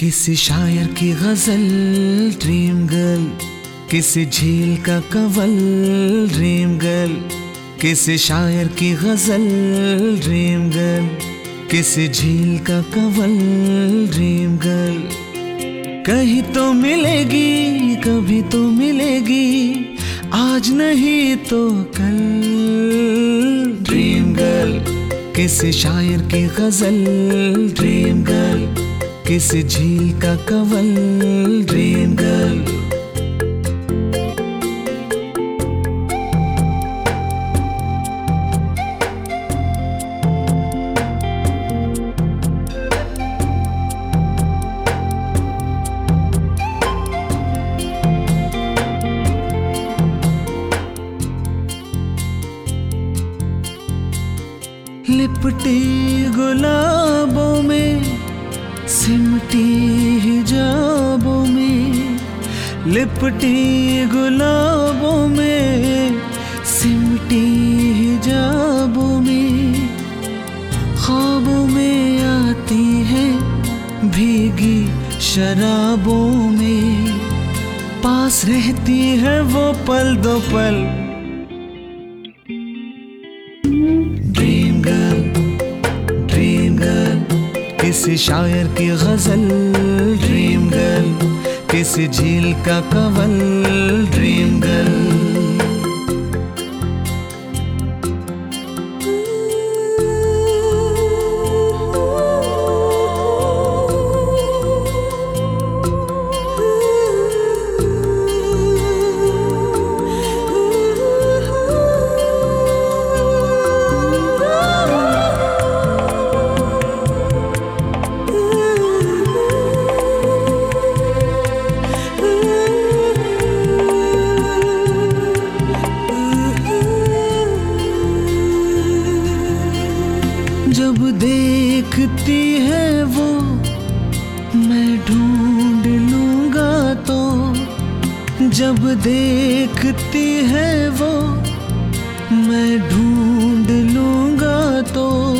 किसी शायर की गज़ल ड्रीम गर्ल किसी झील का कवल ड्रीम गर्ल किसी शायर की गज़ल ड्रीम गर्ल किसी झील का कवल ड्रीम गर्ल कहीं तो मिलेगी, कभी तो मिलेगी. आज नहीं तो कल ड्रीम गर्ल किसी शायर की गज़ल ड्रीम गर्ल किसी झील का कवल? Dream girl. लिपटी गुलाबों हिजाबों में, लिपटी गुलाबों में, सिमटी हिजाबों में। ख्वाबों में आती है भीगी शराबों में। पास रहती है वो पल दो पल किसी शायर की गज़ल ड्रीम गर्ल किसी झील का कवल ड्रीम गर्ल जब देखती है वो, मैं ढूंढ लूँगा तो। जब देखती है वो, मैं ढूंढ लूँगा तो।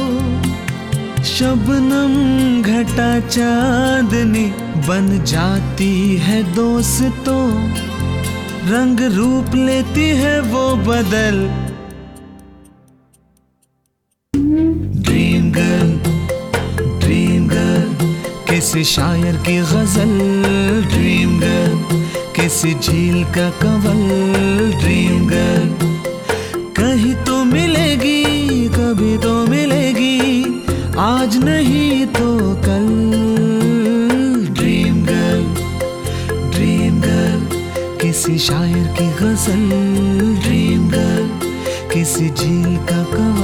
शबनम घटा चांदनी बन जाती है दोस्तों। रंग रूप लेती है वो बदल किसी शायर की गज़ल ड्रीम गर्ल किसी झील का कवल ड्रीम गर्ल कहीं तो मिलेगी, कभी तो मिलेगी. आज नहीं तो कल ड्रीम गर्ल ड्रीम गर्ल किसी शायर की गज़ल ड्रीम गर्ल किसी झील का कवल.